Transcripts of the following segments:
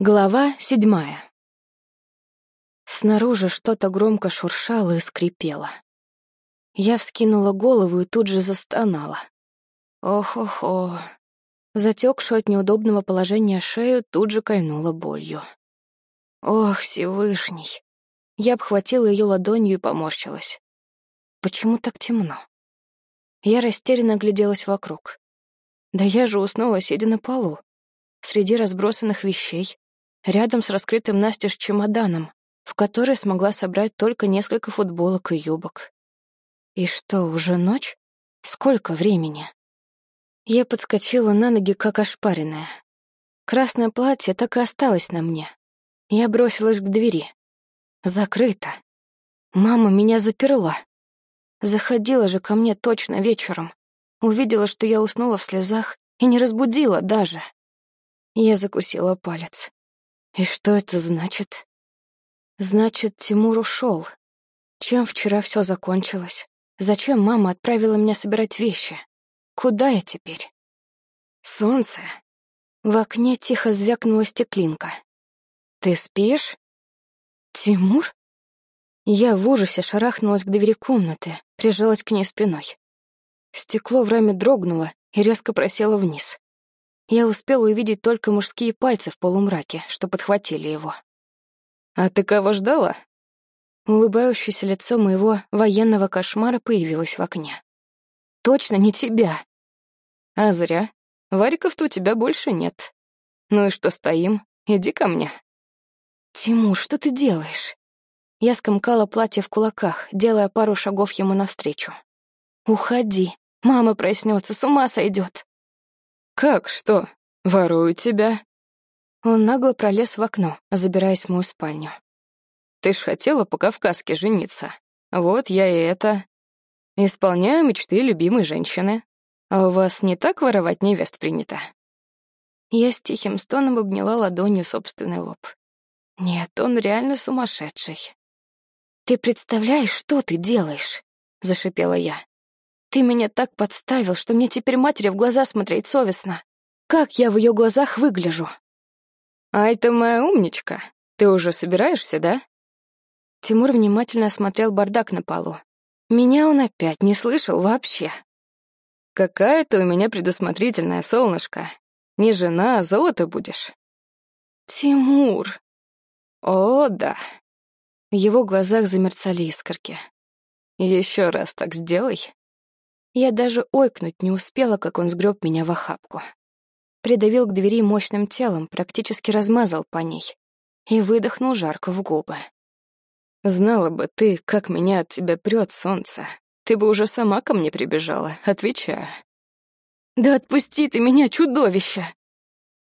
Глава седьмая. Снаружи что-то громко шуршало и скрипело. Я вскинула голову и тут же застонала. Ох-охо. Затекшую от неудобного положения шею тут же кольнула болью. Ох, Всевышний. Я обхватила ее ладонью и поморщилась. Почему так темно? Я растерянно гляделась вокруг. Да я же уснула, сидя на полу, среди разбросанных вещей, рядом с раскрытым настежь чемоданом, в который смогла собрать только несколько футболок и юбок. И что, уже ночь? Сколько времени? Я подскочила на ноги, как ошпаренная. Красное платье так и осталось на мне. Я бросилась к двери. Закрыто. Мама меня заперла. Заходила же ко мне точно вечером. Увидела, что я уснула в слезах и не разбудила даже. Я закусила палец. И что это значит? Значит, Тимур ушел. Чем вчера все закончилось? Зачем мама отправила меня собирать вещи? Куда я теперь? Солнце. В окне тихо звякнула стеклинка. Ты спишь? Тимур? Я в ужасе шарахнулась к двери комнаты, прижалась к ней спиной. Стекло в раме дрогнуло и резко просело вниз. Я успела увидеть только мужские пальцы в полумраке, что подхватили его. «А ты кого ждала?» Улыбающееся лицо моего военного кошмара появилось в окне. «Точно не тебя!» «А зря. Вариков-то у тебя больше нет. Ну и что стоим? Иди ко мне». «Тимур, что ты делаешь?» Я скомкала платье в кулаках, делая пару шагов ему навстречу. «Уходи. Мама проснется, с ума сойдет. «Как что? Ворую тебя?» Он нагло пролез в окно, забираясь в мою спальню. «Ты ж хотела по-кавказски жениться. Вот я и это. Исполняю мечты любимой женщины. А у вас не так воровать невест принято?» Я с тихим стоном обняла ладонью собственный лоб. «Нет, он реально сумасшедший». «Ты представляешь, что ты делаешь?» — зашипела я. Ты меня так подставил, что мне теперь матери в глаза смотреть совестно. Как я в ее глазах выгляжу? Ай, ты моя умничка. Ты уже собираешься, да? Тимур внимательно осмотрел бардак на полу. Меня он опять не слышал вообще. Какая ты у меня предусмотрительная, солнышко. Не жена, а золото будешь. Тимур. О, да. В его глазах замерцали искорки. Еще раз так сделай. Я даже ойкнуть не успела, как он сгреб меня в охапку. Придавил к двери мощным телом, практически размазал по ней и выдохнул жарко в губы. «Знала бы ты, как меня от тебя прет солнце. Ты бы уже сама ко мне прибежала, отвечаю». «Да отпусти ты меня, чудовище!»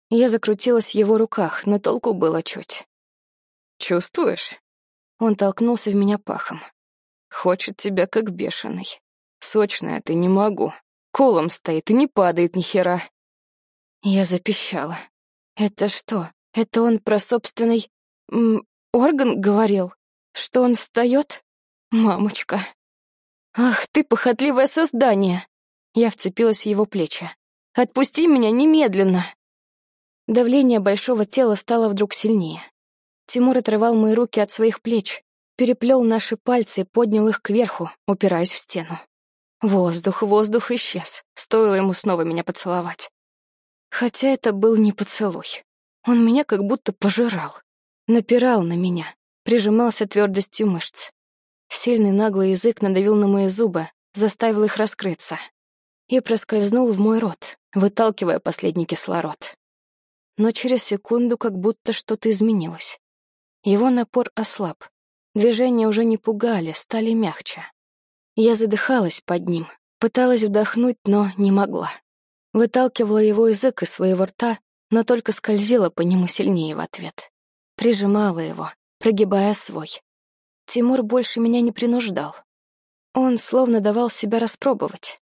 Я закрутилась в его руках, но толку было чуть. «Чувствуешь?» Он толкнулся в меня пахом. «Хочет тебя как бешеный. Сочная ты не могу. Колом стоит и не падает ни хера. Я запищала. Это что? Это он про собственный... М, орган говорил? Что он встает? Мамочка. Ах, ты похотливое создание. Я вцепилась в его плечи. Отпусти меня немедленно. Давление большого тела стало вдруг сильнее. Тимур отрывал мои руки от своих плеч, переплел наши пальцы и поднял их кверху, упираясь в стену. Воздух, воздух исчез. Стоило ему снова меня поцеловать. Хотя это был не поцелуй. Он меня как будто пожирал. Напирал на меня, прижимался твердостью мышц. Сильный наглый язык надавил на мои зубы, заставил их раскрыться. И проскользнул в мой рот, выталкивая последний кислород. Но через секунду как будто что-то изменилось. Его напор ослаб. Движения уже не пугали, стали мягче. Я задыхалась под ним, пыталась вдохнуть, но не могла. Выталкивала его язык из своего рта, но только скользила по нему сильнее в ответ. Прижимала его, прогибая свой. Тимур больше меня не принуждал. Он словно давал себя распробовать.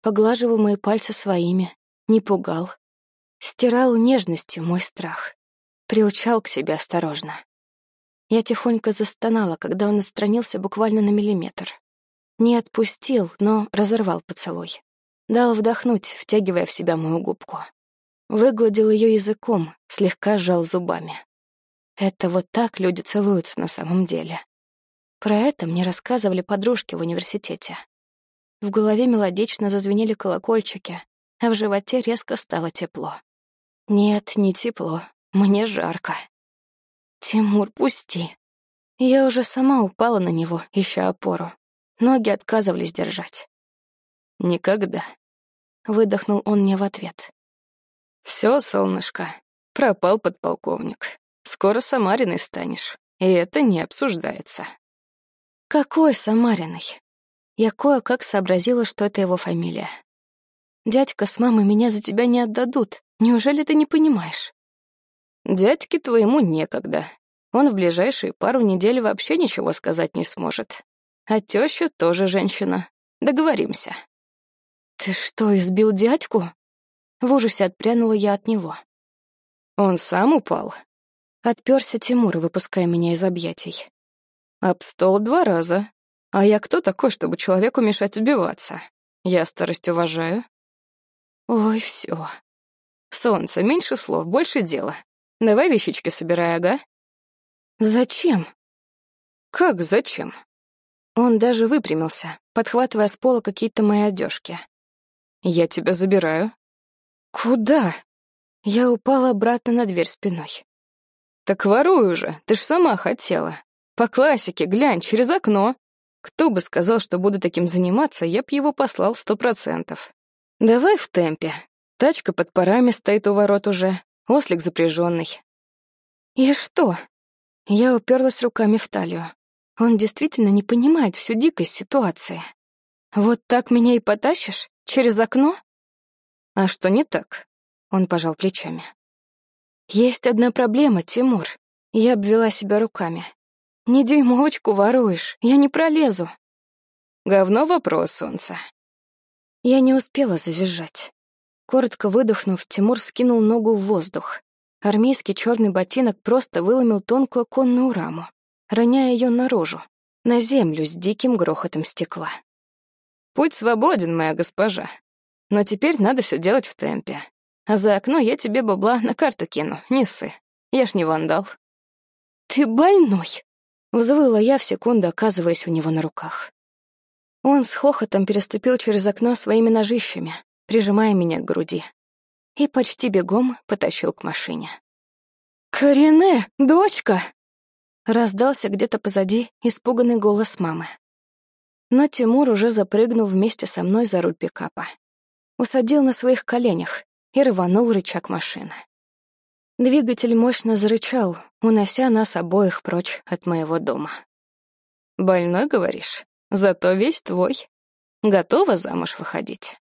Поглаживал мои пальцы своими, не пугал. Стирал нежностью мой страх. Приучал к себе осторожно. Я тихонько застонала, когда он отстранился буквально на миллиметр. Не отпустил, но разорвал поцелуй. Дал вдохнуть, втягивая в себя мою губку. Выгладил ее языком, слегка сжал зубами. Это вот так люди целуются на самом деле. Про это мне рассказывали подружки в университете. В голове мелодично зазвенели колокольчики, а в животе резко стало тепло. Нет, не тепло, мне жарко. Тимур, пусти. Я уже сама упала на него, ища опору. Ноги отказывались держать. Никогда. Выдохнул он мне в ответ. Все, солнышко, пропал подполковник. Скоро Самариной станешь, и это не обсуждается. Какой Самариной? Я кое-как сообразила, что это его фамилия. Дядька с мамой меня за тебя не отдадут. Неужели ты не понимаешь? Дядьке твоему некогда. Он в ближайшие пару недель вообще ничего сказать не сможет. А теща тоже женщина. Договоримся. Ты что, избил дядьку? В ужасе отпрянула я от него. Он сам упал. Отперся Тимур, выпуская меня из объятий. Об стол два раза. А я кто такой, чтобы человеку мешать убиваться? Я старость уважаю. Ой, все. Солнце, меньше слов, больше дела. Давай вещички собирай, ага. Зачем? Как зачем? Он даже выпрямился, подхватывая с пола какие-то мои одежки. Я тебя забираю. Куда? Я упала обратно на дверь спиной. Так воруй уже, ты ж сама хотела. По классике, глянь, через окно. Кто бы сказал, что буду таким заниматься, я б его послал сто процентов. Давай в темпе. Тачка под парами стоит у ворот уже, ослик запряженный. И что? Я уперлась руками в талию. Он действительно не понимает всю дикость ситуации. Вот так меня и потащишь? Через окно? А что не так? Он пожал плечами. Есть одна проблема, Тимур. Я обвела себя руками. Не дюймовочку воруешь, я не пролезу. Говно вопрос, солнце. Я не успела завизжать. Коротко выдохнув, Тимур скинул ногу в воздух. Армейский черный ботинок просто выломил тонкую оконную раму, роняя ее наружу, на землю с диким грохотом стекла. «Путь свободен, моя госпожа. Но теперь надо все делать в темпе. А за окно я тебе бабла на карту кину, не ссы. Я ж не вандал». «Ты больной!» — взвыла я в секунду, оказываясь у него на руках. Он с хохотом переступил через окно своими ножищами, прижимая меня к груди и почти бегом потащил к машине. «Корене, дочка!» Раздался где-то позади испуганный голос мамы. Но Тимур уже запрыгнул вместе со мной за руль пикапа. Усадил на своих коленях и рванул рычаг машины. Двигатель мощно зарычал, унося нас обоих прочь от моего дома. «Больной, говоришь? Зато весь твой. Готова замуж выходить?»